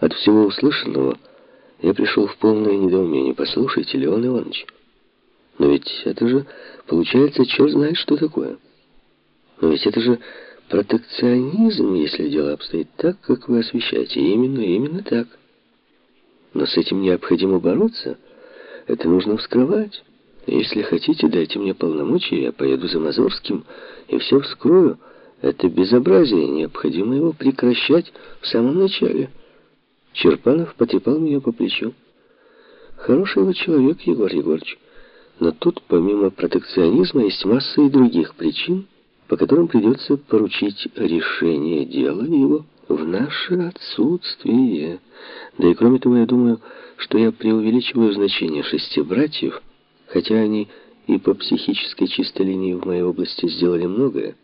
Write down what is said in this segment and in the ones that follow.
От всего услышанного я пришел в полное недоумение. Послушайте, Леон Иванович, но ведь это же, получается, черт знает, что такое. Но ведь это же протекционизм, если дело обстоит так, как вы освещаете. Именно, именно так. Но с этим необходимо бороться. Это нужно вскрывать. Если хотите, дайте мне полномочия, я поеду за Мазурским и все вскрою. Это безобразие, необходимо его прекращать в самом начале. Черпанов потрепал меня по плечу. Хороший вы человек, Егор Егорович. Но тут, помимо протекционизма, есть масса и других причин, по которым придется поручить решение дела его в наше отсутствие. Да и кроме того, я думаю, что я преувеличиваю значение шести братьев, хотя они и по психической чистой линии в моей области сделали многое.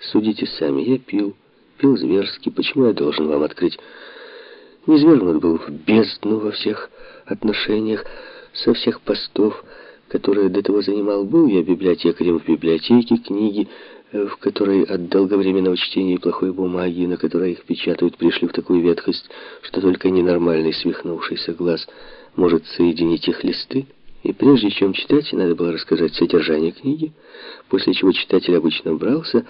Судите сами, я пил, пил зверски, почему я должен вам открыть? Низвергнут был в бездну во всех отношениях, со всех постов, которые до того занимал, был я библиотекарем в библиотеке, книги, э, в которой от долговременного чтения и плохой бумаги, на которой их печатают, пришли в такую ветхость, что только ненормальный свихнувшийся глаз может соединить их листы. И прежде чем читать, надо было рассказать содержание книги, после чего читатель обычно брался,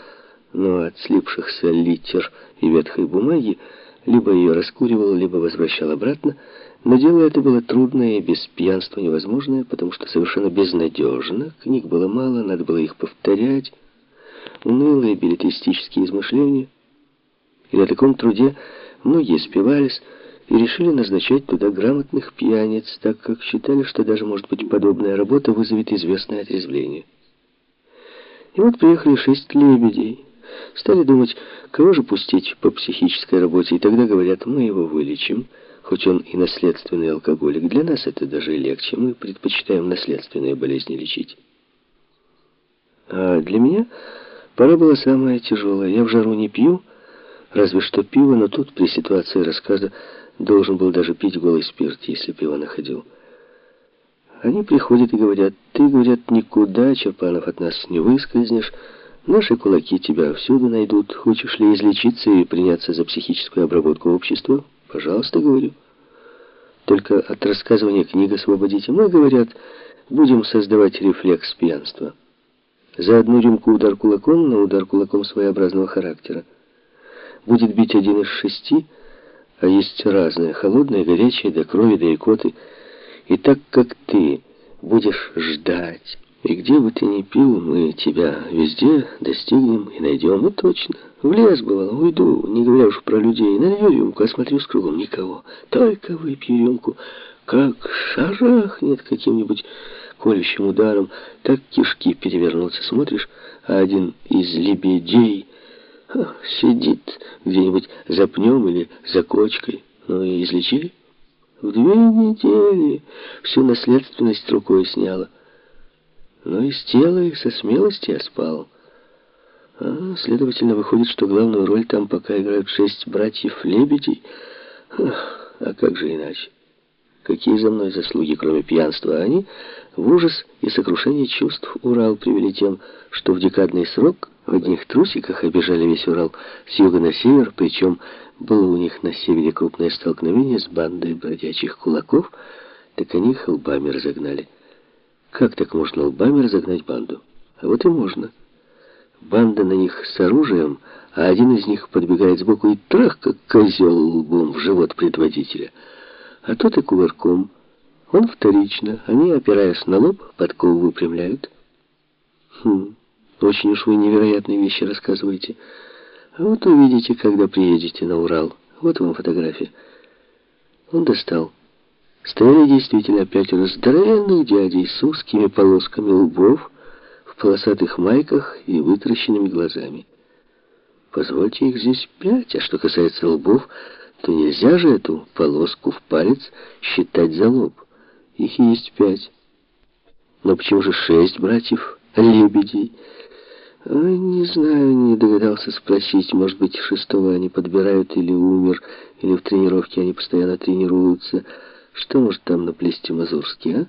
но от слипшихся литер и ветхой бумаги либо ее раскуривал, либо возвращал обратно, но дело это было трудное и без пьянства невозможное, потому что совершенно безнадежно. Книг было мало, надо было их повторять. Унылые билетристические измышления. И на таком труде многие спивались и решили назначать туда грамотных пьяниц, так как считали, что даже, может быть, подобная работа вызовет известное отрезвление. И вот приехали шесть лебедей. Стали думать, кого же пустить по психической работе, и тогда говорят, мы его вылечим, хоть он и наследственный алкоголик. Для нас это даже легче, мы предпочитаем наследственные болезни лечить. А для меня пора была самая тяжелая. Я в жару не пью, разве что пиво, но тут при ситуации рассказа должен был даже пить голый спирт, если пиво находил. Они приходят и говорят, ты, говорят, никуда, Черпанов, от нас не выскользнешь, Наши кулаки тебя всюду найдут. Хочешь ли излечиться и приняться за психическую обработку общества? Пожалуйста, говорю. Только от рассказывания книг освободите. Мы, говорят, будем создавать рефлекс пьянства. За одну рюмку удар кулаком, но удар кулаком своеобразного характера. Будет бить один из шести, а есть разные, холодные, горячие, до крови, до икоты. И так как ты будешь ждать, и где бы ты ни пил, мы тебя везде достигнем и найдем. Ну, точно. В лес бывало, уйду, не говоря уж про людей. Налью рюмку, осмотрю с кругом никого. Только выпью рюмку, как шарахнет каким-нибудь колющим ударом, так кишки перевернутся. Смотришь, а один из лебедей ха, сидит где-нибудь за пнем или за кочкой. Ну и излечили. В две недели всю наследственность рукой сняла. Но из тела и со смелости спал. А, следовательно, выходит, что главную роль там пока играют шесть братьев-лебедей. А как же иначе? Какие за мной заслуги, кроме пьянства? Они в ужас и сокрушение чувств Урал привели тем, что в декадный срок в одних трусиках обижали весь Урал с юга на север, причем было у них на севере крупное столкновение с бандой бродячих кулаков, так они их лбами разогнали. Как так можно лбами разогнать банду? А вот и можно. Банда на них с оружием, а один из них подбегает сбоку и трах, как козел лбом в живот предводителя. А тот и кувырком. Он вторично. Они, опираясь на лоб, подкову выпрямляют. Хм, очень уж вы невероятные вещи рассказываете. А вот увидите, когда приедете на Урал. Вот вам фотография. Он достал. Стояли действительно пятеро здоровенных дядей с узкими полосками лбов, в полосатых майках и вытаращенными глазами. Позвольте их здесь пять, а что касается лбов, то нельзя же эту полоску в палец считать за лоб. Их есть пять. Но почему же шесть братьев, лебедей? Ой, не знаю, не догадался спросить. Может быть, шестого они подбирают или умер, или в тренировке они постоянно тренируются. Что может там наплести Мазурский, а?